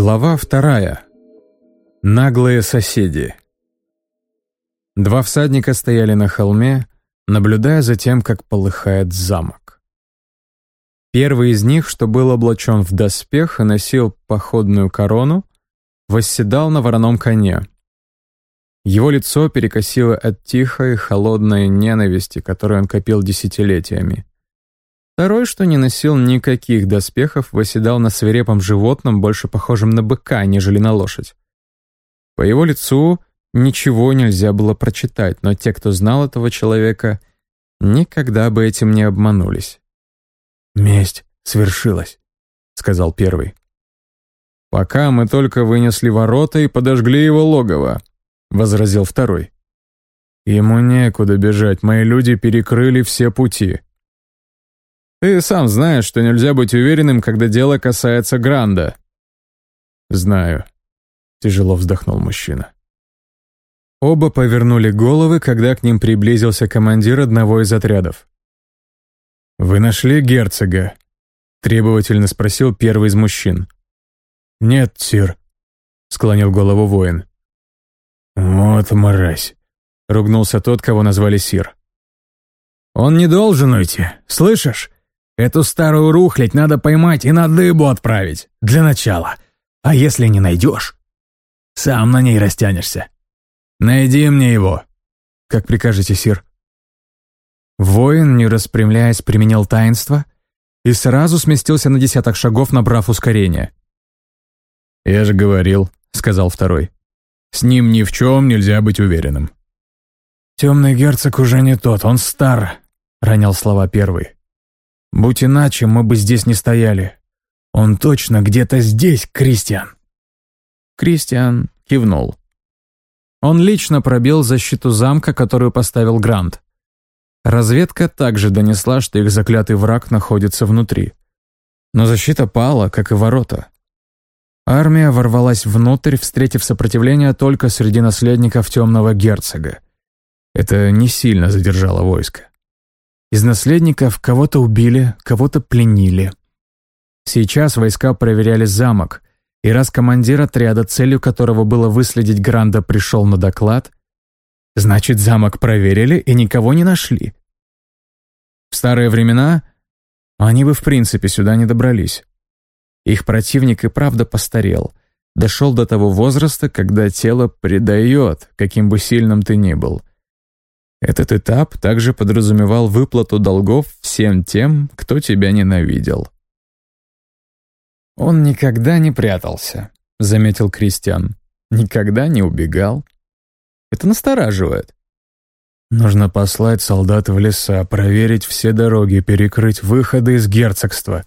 Глава вторая. Наглые соседи. Два всадника стояли на холме, наблюдая за тем, как полыхает замок. Первый из них, что был облачен в доспех и носил походную корону, восседал на вороном коне. Его лицо перекосило от тихой, холодной ненависти, которую он копил десятилетиями. Второй, что не носил никаких доспехов, восседал на свирепом животном, больше похожем на быка, нежели на лошадь. По его лицу ничего нельзя было прочитать, но те, кто знал этого человека, никогда бы этим не обманулись. «Месть свершилась», — сказал первый. «Пока мы только вынесли ворота и подожгли его логово», — возразил второй. «Ему некуда бежать, мои люди перекрыли все пути». Ты сам знаешь, что нельзя быть уверенным, когда дело касается Гранда». «Знаю», — тяжело вздохнул мужчина. Оба повернули головы, когда к ним приблизился командир одного из отрядов. «Вы нашли герцога?» — требовательно спросил первый из мужчин. «Нет, сир», — склонил голову воин. «Вот мразь», — ругнулся тот, кого назвали сир. «Он не должен уйти, слышишь? Эту старую рухлядь надо поймать и на дыбу отправить, для начала. А если не найдешь, сам на ней растянешься. Найди мне его. Как прикажете, сир. Воин, не распрямляясь, применил таинство и сразу сместился на десяток шагов, набрав ускорение. «Я же говорил», — сказал второй. «С ним ни в чем нельзя быть уверенным». «Темный герцог уже не тот, он стар», — ронял слова первый. Будь иначе, мы бы здесь не стояли. Он точно где-то здесь, Кристиан. Кристиан кивнул. Он лично пробил защиту замка, которую поставил Грант. Разведка также донесла, что их заклятый враг находится внутри. Но защита пала, как и ворота. Армия ворвалась внутрь, встретив сопротивление только среди наследников темного герцога. Это не сильно задержало войско. Из наследников кого-то убили, кого-то пленили. Сейчас войска проверяли замок, и раз командир отряда, целью которого было выследить Гранда, пришел на доклад, значит, замок проверили и никого не нашли. В старые времена они бы в принципе сюда не добрались. Их противник и правда постарел, дошел до того возраста, когда тело предает, каким бы сильным ты ни был. Этот этап также подразумевал выплату долгов всем тем, кто тебя ненавидел. «Он никогда не прятался», — заметил Кристиан. «Никогда не убегал. Это настораживает». «Нужно послать солдат в леса, проверить все дороги, перекрыть выходы из герцогства».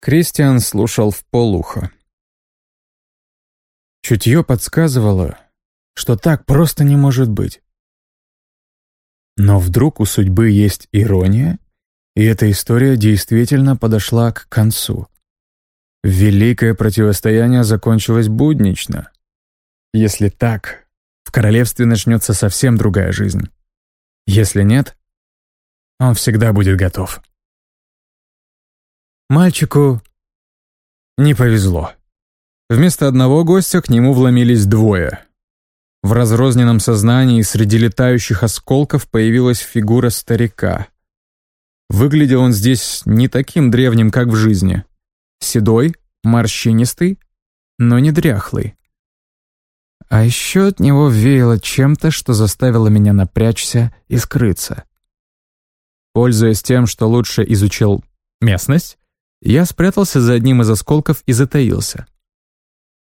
Кристиан слушал в полухо. Чутье подсказывало, что так просто не может быть. Но вдруг у судьбы есть ирония, и эта история действительно подошла к концу. Великое противостояние закончилось буднично. Если так, в королевстве начнется совсем другая жизнь. Если нет, он всегда будет готов. Мальчику не повезло. Вместо одного гостя к нему вломились двое. В разрозненном сознании среди летающих осколков появилась фигура старика. Выглядел он здесь не таким древним, как в жизни. Седой, морщинистый, но не дряхлый. А еще от него веяло чем-то, что заставило меня напрячься и скрыться. Пользуясь тем, что лучше изучил местность, я спрятался за одним из осколков и затаился.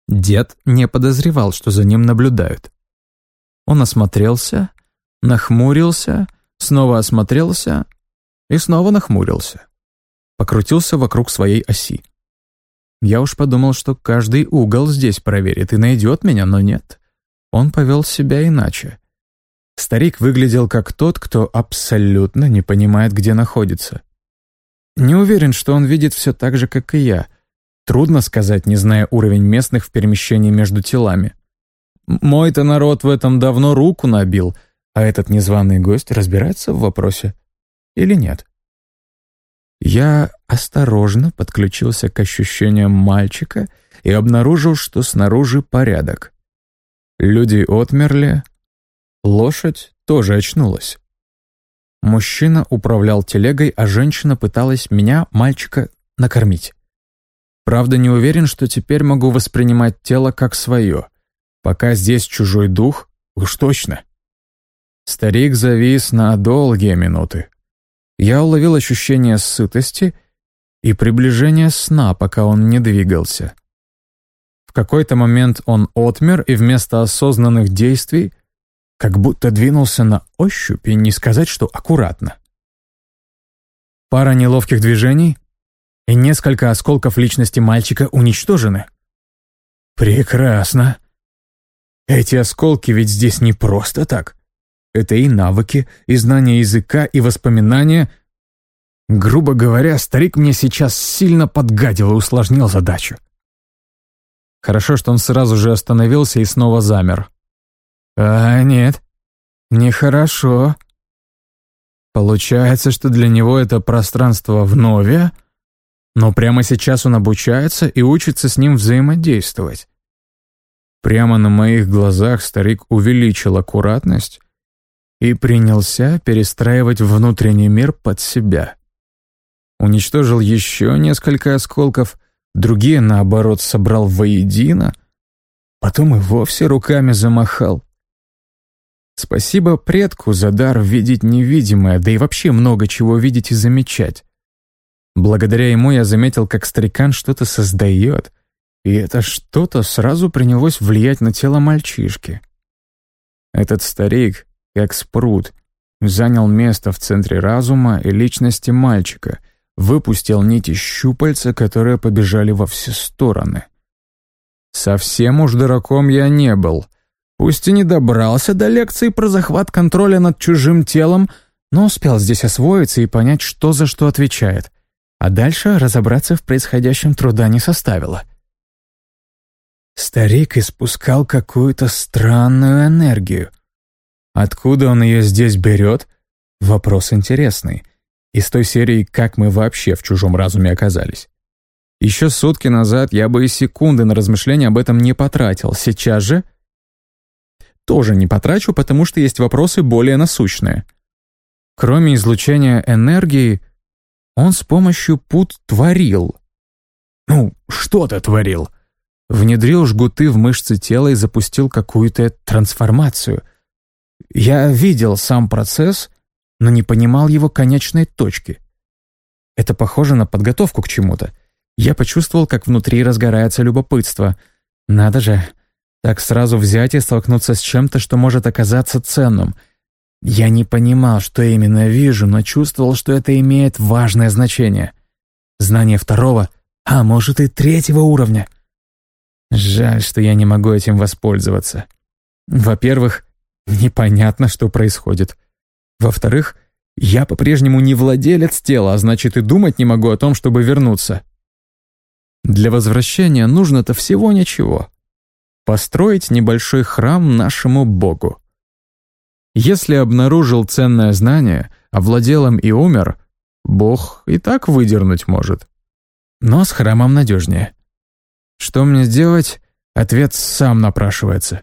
Дед не подозревал, что за ним наблюдают. Он осмотрелся, нахмурился, снова осмотрелся и снова нахмурился. Покрутился вокруг своей оси. Я уж подумал, что каждый угол здесь проверит и найдет меня, но нет. Он повел себя иначе. Старик выглядел как тот, кто абсолютно не понимает, где находится. Не уверен, что он видит все так же, как и я. Трудно сказать, не зная уровень местных в перемещении между телами. Мой-то народ в этом давно руку набил, а этот незваный гость разбирается в вопросе или нет? Я осторожно подключился к ощущениям мальчика и обнаружил, что снаружи порядок. Люди отмерли, лошадь тоже очнулась. Мужчина управлял телегой, а женщина пыталась меня, мальчика, накормить. Правда, не уверен, что теперь могу воспринимать тело как свое. Пока здесь чужой дух, уж точно. Старик завис на долгие минуты. Я уловил ощущение сытости и приближение сна, пока он не двигался. В какой-то момент он отмер, и вместо осознанных действий как будто двинулся на ощупь и не сказать, что аккуратно. Пара неловких движений, и несколько осколков личности мальчика уничтожены. Прекрасно. Эти осколки ведь здесь не просто так. Это и навыки, и знания языка, и воспоминания. Грубо говоря, старик мне сейчас сильно подгадил и усложнил задачу. Хорошо, что он сразу же остановился и снова замер. А нет, нехорошо. Получается, что для него это пространство вновь, но прямо сейчас он обучается и учится с ним взаимодействовать. Прямо на моих глазах старик увеличил аккуратность и принялся перестраивать внутренний мир под себя. Уничтожил еще несколько осколков, другие, наоборот, собрал воедино, потом и вовсе руками замахал. Спасибо предку за дар видеть невидимое, да и вообще много чего видеть и замечать. Благодаря ему я заметил, как старикан что-то создает, и это что-то сразу принялось влиять на тело мальчишки. Этот старик, как спрут, занял место в центре разума и личности мальчика, выпустил нити щупальца, которые побежали во все стороны. Совсем уж дураком я не был — Пусть и не добрался до лекции про захват контроля над чужим телом, но успел здесь освоиться и понять, что за что отвечает. А дальше разобраться в происходящем труда не составило. Старик испускал какую-то странную энергию. Откуда он ее здесь берет? Вопрос интересный. Из той серии «Как мы вообще в чужом разуме оказались?» Еще сутки назад я бы и секунды на размышления об этом не потратил. Сейчас же тоже не потрачу, потому что есть вопросы более насущные. Кроме излучения энергии, он с помощью пут творил. Ну, что-то творил. Внедрил жгуты в мышцы тела и запустил какую-то трансформацию. Я видел сам процесс, но не понимал его конечной точки. Это похоже на подготовку к чему-то. Я почувствовал, как внутри разгорается любопытство. Надо же, так сразу взять и столкнуться с чем-то, что может оказаться ценным. Я не понимал, что именно вижу, но чувствовал, что это имеет важное значение. Знание второго, а может и третьего уровня. Жаль, что я не могу этим воспользоваться. Во-первых, непонятно, что происходит. Во-вторых, я по-прежнему не владелец тела, а значит и думать не могу о том, чтобы вернуться. Для возвращения нужно-то всего ничего построить небольшой храм нашему Богу. Если обнаружил ценное знание, овладел им и умер, Бог и так выдернуть может. Но с храмом надежнее. Что мне сделать? Ответ сам напрашивается.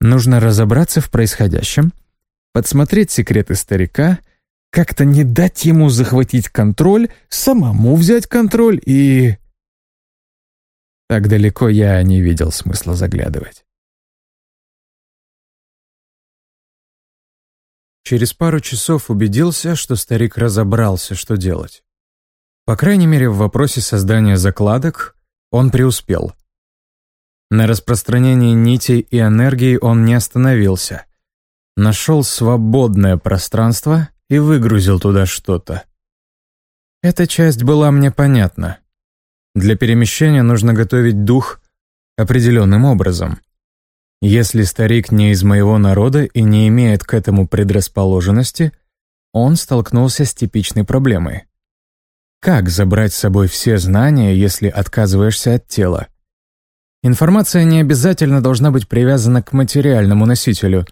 Нужно разобраться в происходящем, подсмотреть секреты старика, как-то не дать ему захватить контроль, самому взять контроль и... Так далеко я не видел смысла заглядывать. Через пару часов убедился, что старик разобрался, что делать. По крайней мере, в вопросе создания закладок он преуспел. На распространении нитей и энергии он не остановился. Нашел свободное пространство и выгрузил туда что-то. Эта часть была мне понятна. Для перемещения нужно готовить дух определенным образом. Если старик не из моего народа и не имеет к этому предрасположенности, он столкнулся с типичной проблемой. Как забрать с собой все знания, если отказываешься от тела? Информация не обязательно должна быть привязана к материальному носителю,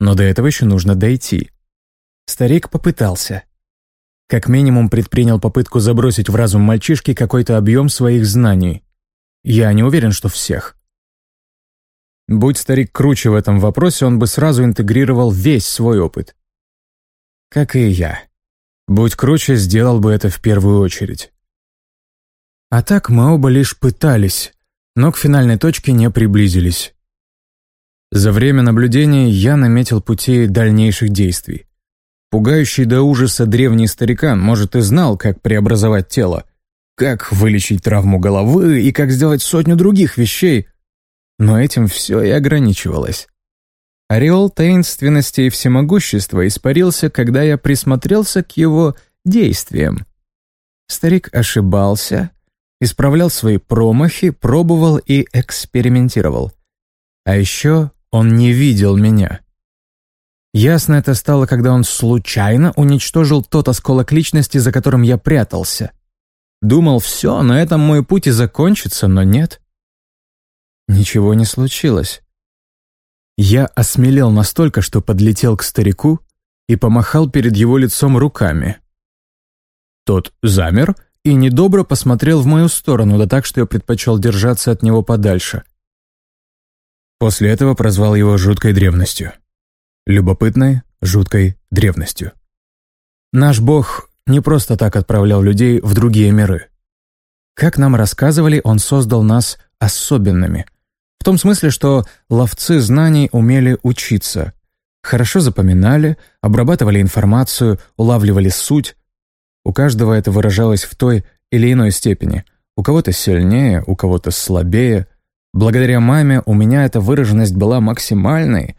но до этого еще нужно дойти. Старик попытался. Как минимум предпринял попытку забросить в разум мальчишки какой-то объем своих знаний. я не уверен, что всех. Будь старик круче в этом вопросе, он бы сразу интегрировал весь свой опыт. Как и я. Будь круче, сделал бы это в первую очередь. А так мы оба лишь пытались, но к финальной точке не приблизились. За время наблюдения я наметил пути дальнейших действий. Пугающий до ужаса древний старикан, может, и знал, как преобразовать тело, как вылечить травму головы и как сделать сотню других вещей, но этим все и ограничивалось. Ореол таинственности и всемогущества испарился, когда я присмотрелся к его действиям. Старик ошибался, исправлял свои промахи, пробовал и экспериментировал. А еще он не видел меня. Ясно это стало, когда он случайно уничтожил тот осколок личности, за которым я прятался. Думал, все, на этом мой путь и закончится, но нет. Ничего не случилось. Я осмелел настолько, что подлетел к старику и помахал перед его лицом руками. Тот замер и недобро посмотрел в мою сторону, да так, что я предпочел держаться от него подальше. После этого прозвал его жуткой древностью. Любопытной, жуткой древностью. Наш бог не просто так отправлял людей в другие миры. Как нам рассказывали, он создал нас особенными — в том смысле, что ловцы знаний умели учиться. Хорошо запоминали, обрабатывали информацию, улавливали суть. У каждого это выражалось в той или иной степени. У кого-то сильнее, у кого-то слабее. Благодаря маме у меня эта выраженность была максимальной,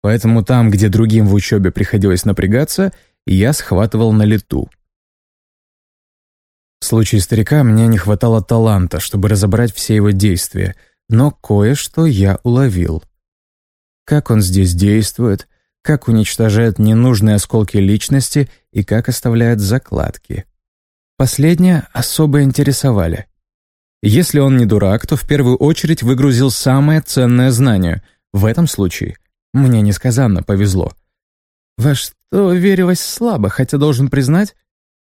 поэтому там, где другим в учебе приходилось напрягаться, я схватывал на лету. В случае старика мне не хватало таланта, чтобы разобрать все его действия — но кое-что я уловил. Как он здесь действует, как уничтожает ненужные осколки личности и как оставляет закладки. Последнее особо интересовали. Если он не дурак, то в первую очередь выгрузил самое ценное знание. В этом случае мне несказанно повезло. Во что верилось слабо, хотя должен признать,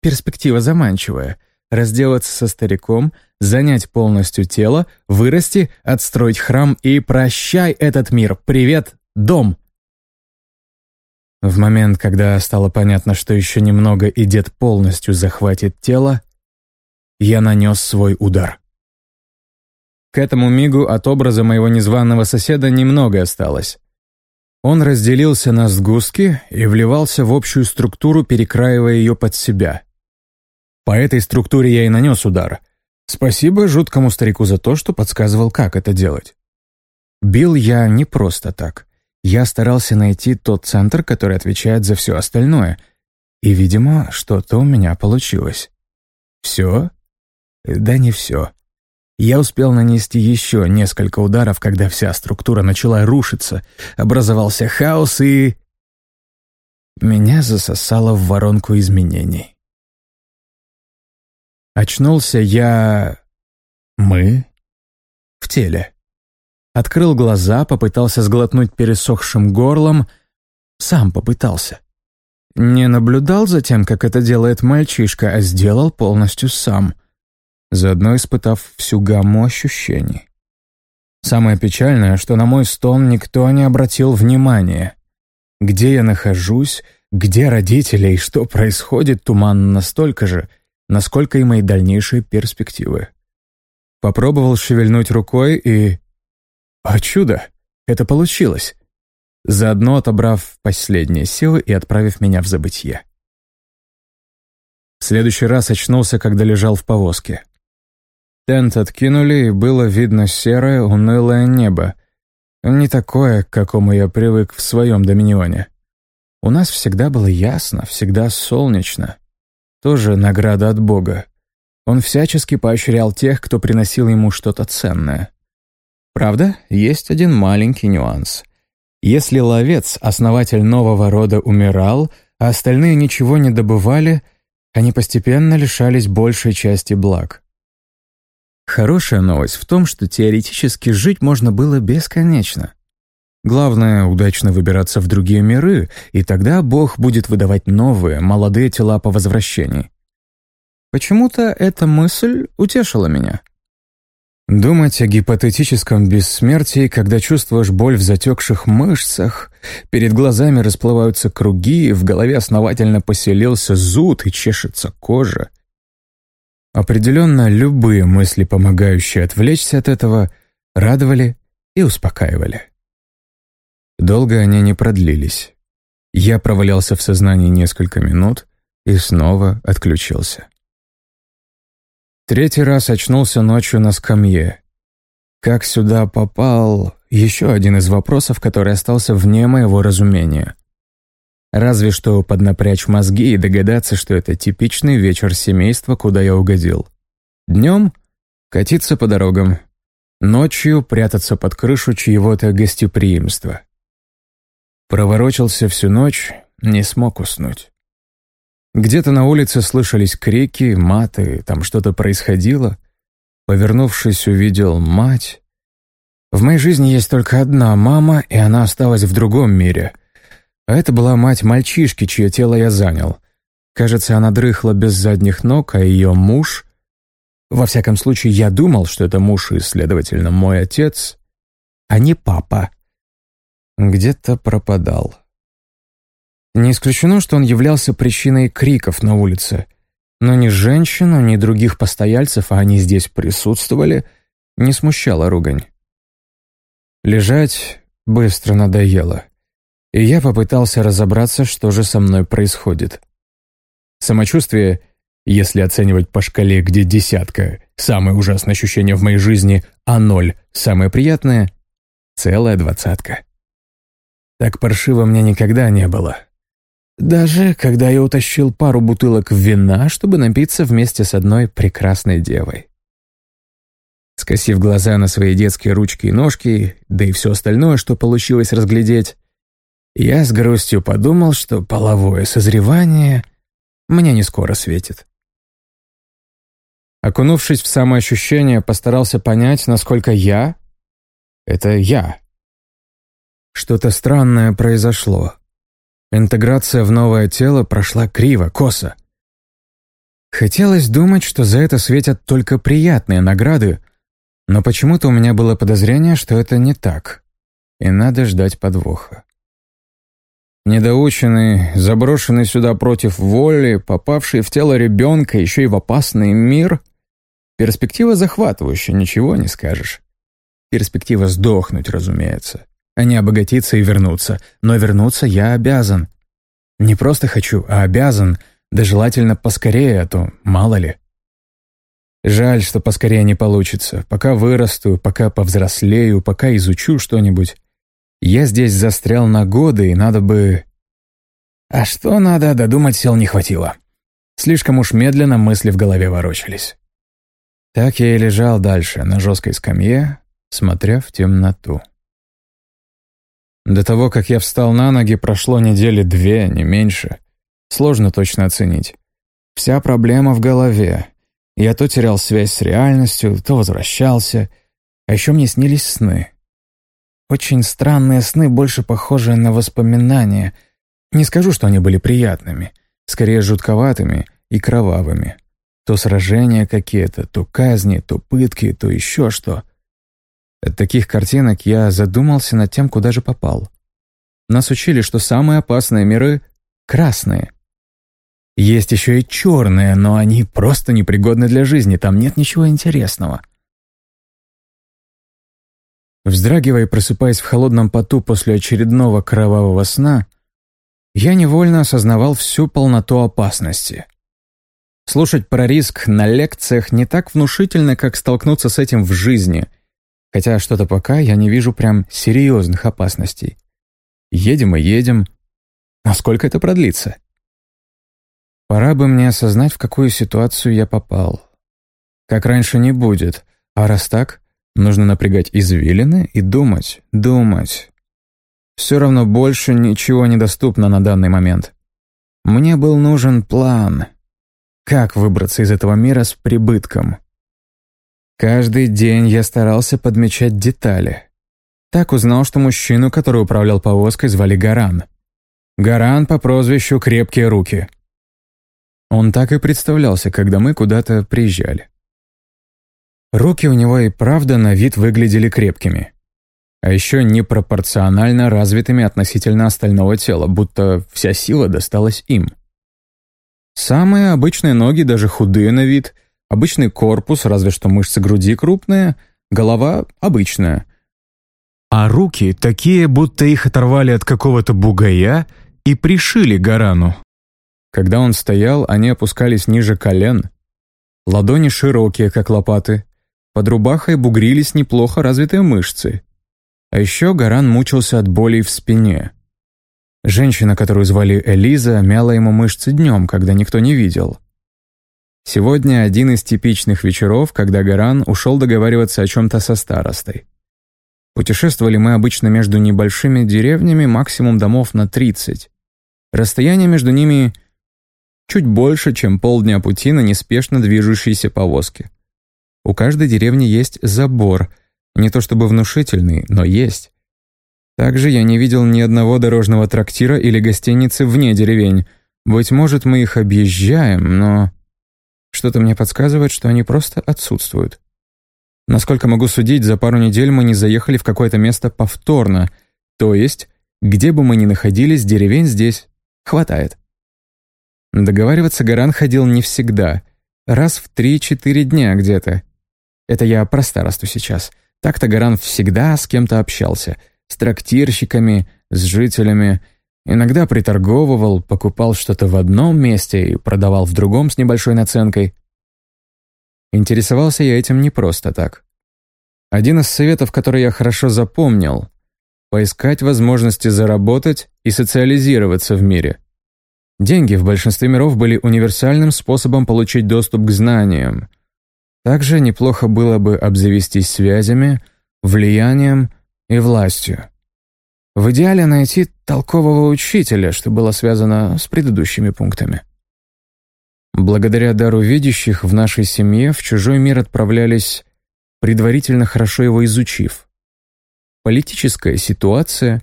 перспектива заманчивая — разделаться со стариком, занять полностью тело, вырасти, отстроить храм и прощай этот мир. Привет, дом! В момент, когда стало понятно, что еще немного и дед полностью захватит тело, я нанес свой удар. К этому мигу от образа моего незваного соседа немного осталось. Он разделился на сгустки и вливался в общую структуру, перекраивая ее под себя — по этой структуре я и нанес удар. Спасибо жуткому старику за то, что подсказывал, как это делать. Бил я не просто так. Я старался найти тот центр, который отвечает за все остальное. И, видимо, что-то у меня получилось. Все? Да не все. Я успел нанести еще несколько ударов, когда вся структура начала рушиться, образовался хаос и... Меня засосало в воронку изменений. Очнулся я... Мы? В теле. Открыл глаза, попытался сглотнуть пересохшим горлом. Сам попытался. Не наблюдал за тем, как это делает мальчишка, а сделал полностью сам, заодно испытав всю гамму ощущений. Самое печальное, что на мой стон никто не обратил внимания. Где я нахожусь, где родители и что происходит, туманно настолько же — насколько и мои дальнейшие перспективы. Попробовал шевельнуть рукой и... О чудо! Это получилось! Заодно отобрав последние силы и отправив меня в забытье. В следующий раз очнулся, когда лежал в повозке. Тент откинули, и было видно серое, унылое небо. Не такое, к какому я привык в своем доминионе. У нас всегда было ясно, всегда солнечно. Тоже награда от Бога. Он всячески поощрял тех, кто приносил ему что-то ценное. Правда, есть один маленький нюанс. Если ловец, основатель нового рода, умирал, а остальные ничего не добывали, они постепенно лишались большей части благ. Хорошая новость в том, что теоретически жить можно было бесконечно. Главное — удачно выбираться в другие миры, и тогда Бог будет выдавать новые, молодые тела по возвращении. Почему-то эта мысль утешила меня. Думать о гипотетическом бессмертии, когда чувствуешь боль в затекших мышцах, перед глазами расплываются круги, в голове основательно поселился зуд и чешется кожа. Определенно, любые мысли, помогающие отвлечься от этого, радовали и успокаивали. Долго они не продлились. Я провалялся в сознании несколько минут и снова отключился. Третий раз очнулся ночью на скамье. Как сюда попал? Еще один из вопросов, который остался вне моего разумения. Разве что поднапрячь мозги и догадаться, что это типичный вечер семейства, куда я угодил. Днем — катиться по дорогам. Ночью прятаться под крышу чьего-то гостеприимства. Проворочился всю ночь, не смог уснуть. Где-то на улице слышались крики, маты, там что-то происходило. Повернувшись, увидел мать. В моей жизни есть только одна мама, и она осталась в другом мире. А это была мать мальчишки, чье тело я занял. Кажется, она дрыхла без задних ног, а ее муж... Во всяком случае, я думал, что это муж и, следовательно, мой отец, а не папа. Где-то пропадал. Не исключено, что он являлся причиной криков на улице. Но ни женщину, ни других постояльцев, а они здесь присутствовали, не смущала ругань. Лежать быстро надоело, и я попытался разобраться, что же со мной происходит. Самочувствие, если оценивать по шкале, где десятка – самое ужасное ощущение в моей жизни, а ноль – самое приятное – целая двадцатка. Так паршиво мне никогда не было. Даже когда я утащил пару бутылок вина, чтобы напиться вместе с одной прекрасной девой. Скосив глаза на свои детские ручки и ножки, да и все остальное, что получилось разглядеть, я с грустью подумал, что половое созревание мне не скоро светит. Окунувшись в самоощущение, постарался понять, насколько я — это я. Что-то странное произошло. Интеграция в новое тело прошла криво, косо. Хотелось думать, что за это светят только приятные награды, но почему-то у меня было подозрение, что это не так, и надо ждать подвоха. Недоученный, заброшенный сюда против воли, попавший в тело ребенка, еще и в опасный мир, перспектива захватывающая, ничего не скажешь. Перспектива сдохнуть, разумеется а не обогатиться и вернуться. Но вернуться я обязан. Не просто хочу, а обязан, да желательно поскорее, а то мало ли. Жаль, что поскорее не получится. Пока вырасту, пока повзрослею, пока изучу что-нибудь. Я здесь застрял на годы, и надо бы... А что надо, додумать сил не хватило. Слишком уж медленно мысли в голове ворочались. Так я и лежал дальше, на жесткой скамье, смотря в темноту. До того, как я встал на ноги, прошло недели две, не меньше. Сложно точно оценить. Вся проблема в голове. Я то терял связь с реальностью, то возвращался. А еще мне снились сны. Очень странные сны, больше похожие на воспоминания. Не скажу, что они были приятными. Скорее, жутковатыми и кровавыми. То сражения какие-то, то казни, то пытки, то еще что — от таких картинок я задумался над тем, куда же попал. Нас учили, что самые опасные миры — красные. Есть еще и черные, но они просто непригодны для жизни, там нет ничего интересного. Вздрагивая и просыпаясь в холодном поту после очередного кровавого сна, я невольно осознавал всю полноту опасности. Слушать про риск на лекциях не так внушительно, как столкнуться с этим в жизни — Хотя что-то пока я не вижу прям серьезных опасностей. Едем и едем. Насколько это продлится? Пора бы мне осознать, в какую ситуацию я попал. Как раньше не будет. А раз так, нужно напрягать извилины и думать, думать. Все равно больше ничего недоступно на данный момент. Мне был нужен план. Как выбраться из этого мира с прибытком? Каждый день я старался подмечать детали. Так узнал, что мужчину, который управлял повозкой, звали Гаран. Гаран по прозвищу «Крепкие руки». Он так и представлялся, когда мы куда-то приезжали. Руки у него и правда на вид выглядели крепкими. А еще непропорционально развитыми относительно остального тела, будто вся сила досталась им. Самые обычные ноги, даже худые на вид, обычный корпус, разве что мышцы груди крупные, голова обычная. А руки такие, будто их оторвали от какого-то бугая и пришили Гарану. Когда он стоял, они опускались ниже колен. Ладони широкие, как лопаты. Под рубахой бугрились неплохо развитые мышцы. А еще Гаран мучился от болей в спине. Женщина, которую звали Элиза, мяла ему мышцы днем, когда никто не видел. Сегодня один из типичных вечеров, когда Гаран ушел договариваться о чем-то со старостой. Путешествовали мы обычно между небольшими деревнями, максимум домов на 30. Расстояние между ними чуть больше, чем полдня пути на неспешно движущейся повозке. У каждой деревни есть забор, не то чтобы внушительный, но есть. Также я не видел ни одного дорожного трактира или гостиницы вне деревень. Быть может, мы их объезжаем, но... Что-то мне подсказывает, что они просто отсутствуют. Насколько могу судить, за пару недель мы не заехали в какое-то место повторно. То есть, где бы мы ни находились, деревень здесь хватает. Договариваться Гаран ходил не всегда. Раз в три-четыре дня где-то. Это я про старосту сейчас. Так-то Гаран всегда с кем-то общался. С трактирщиками, с жителями. Иногда приторговывал, покупал что-то в одном месте и продавал в другом с небольшой наценкой. Интересовался я этим не просто так. Один из советов, который я хорошо запомнил — поискать возможности заработать и социализироваться в мире. Деньги в большинстве миров были универсальным способом получить доступ к знаниям. Также неплохо было бы обзавестись связями, влиянием и властью. В идеале найти толкового учителя, что было связано с предыдущими пунктами. Благодаря дару видящих в нашей семье в чужой мир отправлялись, предварительно хорошо его изучив. Политическая ситуация,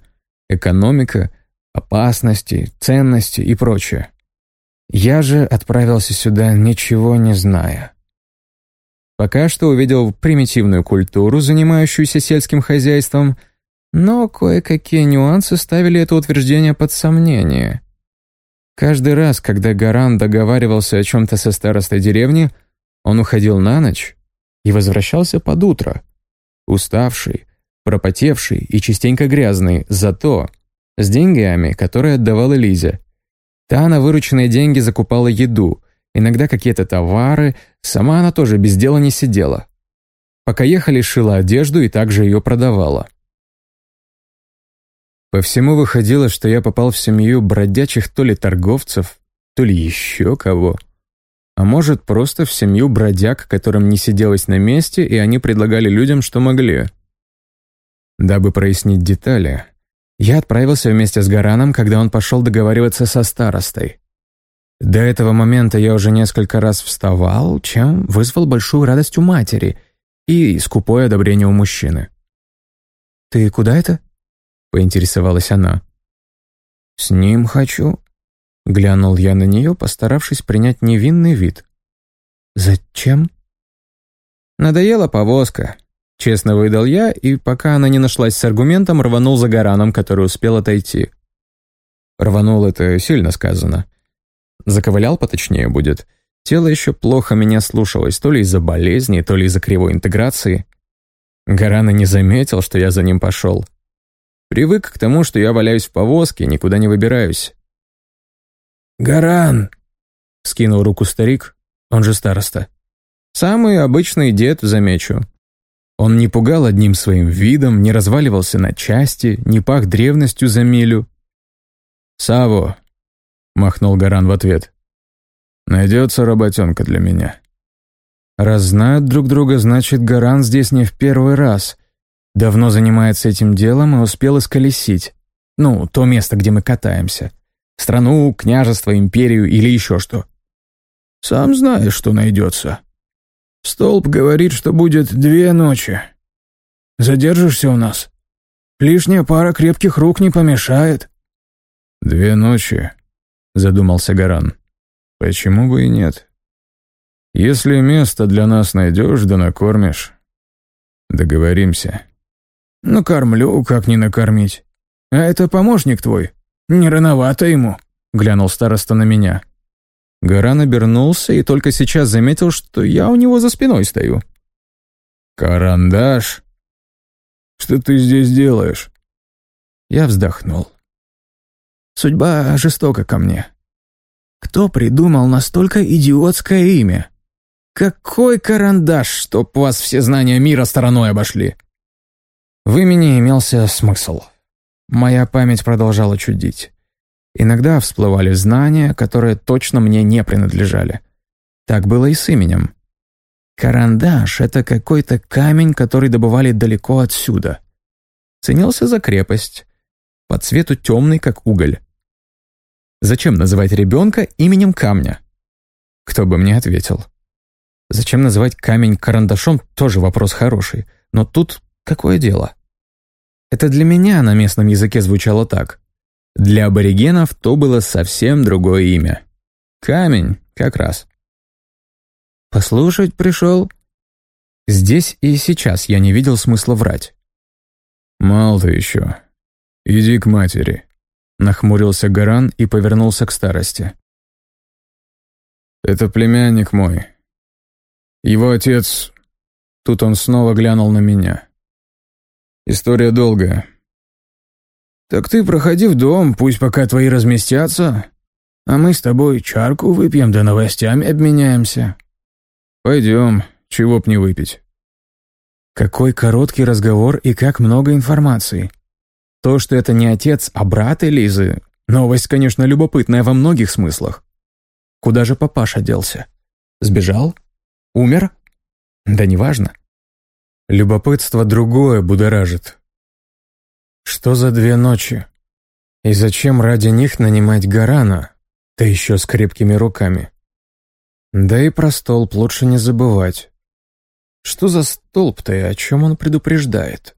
экономика — опасности, ценности и прочее. Я же отправился сюда, ничего не зная. Пока что увидел примитивную культуру, занимающуюся сельским хозяйством, но кое-какие нюансы ставили это утверждение под сомнение. Каждый раз, когда Гаран договаривался о чем-то со старостой деревни, он уходил на ночь и возвращался под утро, уставший, пропотевший и частенько грязный, зато с деньгами, которые отдавала Лизе. Та на вырученные деньги закупала еду, иногда какие-то товары, сама она тоже без дела не сидела. Пока ехали, шила одежду и также ее продавала. По всему выходило, что я попал в семью бродячих то ли торговцев, то ли еще кого. А может, просто в семью бродяг, которым не сиделось на месте, и они предлагали людям, что могли. Дабы прояснить детали, я отправился вместе с Гараном, когда он пошел договариваться со старостой. До этого момента я уже несколько раз вставал, чем вызвал большую радость у матери и скупое одобрение у мужчины. «Ты куда это?» — поинтересовалась она. «С ним хочу», — глянул я на нее, постаравшись принять невинный вид. «Зачем?» «Надоела повозка. Честно выдал я, и пока она не нашлась с аргументом, рванул за Гараном, который успел отойти. Рванул это сильно сказано. Заковылял поточнее будет. Тело еще плохо меня слушалось, то ли из-за болезни, то ли из-за кривой интеграции. Гарана не заметил, что я за ним пошел. Привык к тому, что я валяюсь в повозке, никуда не выбираюсь. «Гаран!» — скинул руку старик, он же староста. «Самый обычный дед, замечу. Он не пугал одним своим видом, не разваливался на части, не пах древностью за милю. «Саво!» — махнул Гаран в ответ. «Найдется работенка для меня». Раз знают друг друга, значит, Гаран здесь не в первый раз. Давно занимается этим делом и успел исколесить. Ну, то место, где мы катаемся. Страну, княжество, империю или еще что. «Сам знаешь, что найдется», Столб говорит, что будет две ночи. Задержишься у нас? Лишняя пара крепких рук не помешает». «Две ночи», — задумался Гаран. «Почему бы и нет? Если место для нас найдешь, да накормишь. Договоримся. Накормлю, как не накормить. А это помощник твой. Не рановато ему, глянул староста на меня. Гаран обернулся и только сейчас заметил, что я у него за спиной стою. «Карандаш? Что ты здесь делаешь?» Я вздохнул. Судьба жестока ко мне. Кто придумал настолько идиотское имя? Какой карандаш, чтоб вас все знания мира стороной обошли? В имени имелся смысл. Моя память продолжала чудить. Иногда всплывали знания, которые точно мне не принадлежали. Так было и с именем. Карандаш — это какой-то камень, который добывали далеко отсюда. Ценился за крепость. По цвету темный, как уголь. Зачем называть ребенка именем камня? Кто бы мне ответил. Зачем называть камень карандашом, тоже вопрос хороший. Но тут какое дело? Это для меня на местном языке звучало так. Для аборигенов то было совсем другое имя. Камень, как раз. Послушать пришел? Здесь и сейчас я не видел смысла врать. «Мало ты еще. Иди к матери», — нахмурился Гаран и повернулся к старости. «Это племянник мой. Его отец...» Тут он снова глянул на меня. «История долгая. «Так ты проходи в дом, пусть пока твои разместятся, а мы с тобой чарку выпьем да новостями обменяемся». «Пойдем, чего б не выпить». Какой короткий разговор и как много информации. То, что это не отец, а брат Элизы, новость, конечно, любопытная во многих смыслах. Куда же папаша делся? Сбежал? Умер? Да неважно. Любопытство другое будоражит. Что за две ночи? И зачем ради них нанимать Гарана, да еще с крепкими руками? Да и про столб лучше не забывать. Что за столб-то и о чем он предупреждает?